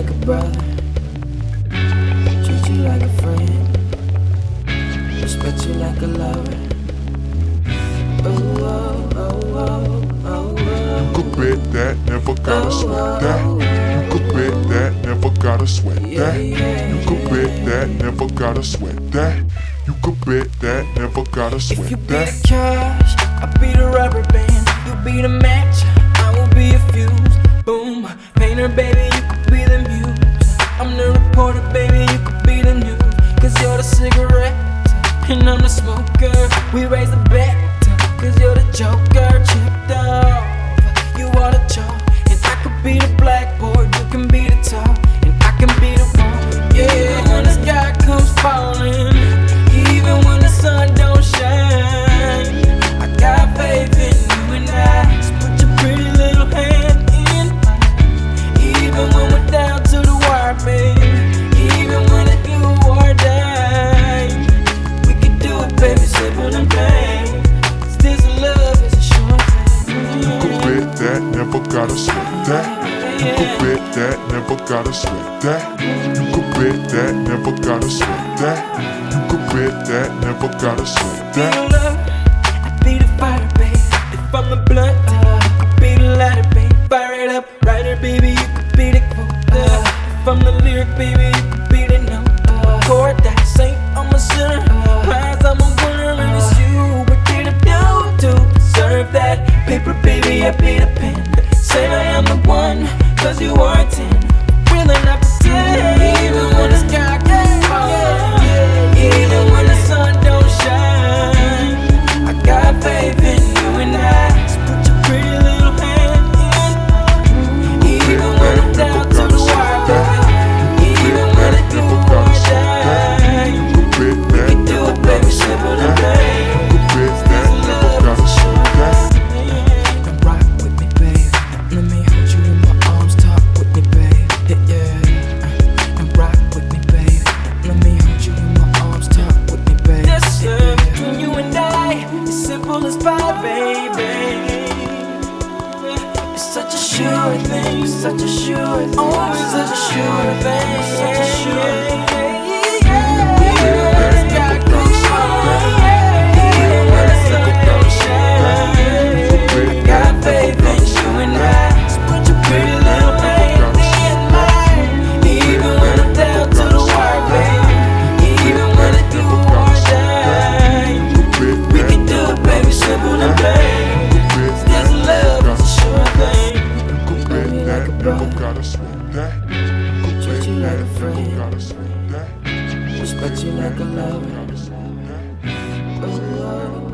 like a brother. Treat you like a friend. Respect you like a lover. Oh, oh, oh, oh, oh, oh, oh, oh. You could bet that, never gotta sweat that. You could bet that, never gotta sweat that. You could bet that, never gotta sweat that. You could bet that, never gotta sweat If you sweat be the cash, I be the rubber band. You be the match, I will be a fuse. Boom, painter, baby, you could be the muse. Reporter, baby, you could be the news. Cause you're the cigarette, and I'm the smoker. We raise the bet, cause you're the joker. Chipped off, never gotta sweat that. You could bet that, never gotta sweat that. You could bet that, never gotta sweat that. You could bet that, never gotta sweat Be that. the love, I be the fire, babe. If I'm a blunt, you could be the lighter, babe. Fire it up, writer, baby, you could be the quote. If I'm the lyric, baby, you could be the note. Uh, chord that saint, I'm a sinner. One, cause you are 10. Willing not pretend, even sure thing, such a sure thing, it's such a sure thing, gotta spend that. Treat you like a friend. Respect you like a lover. Oh,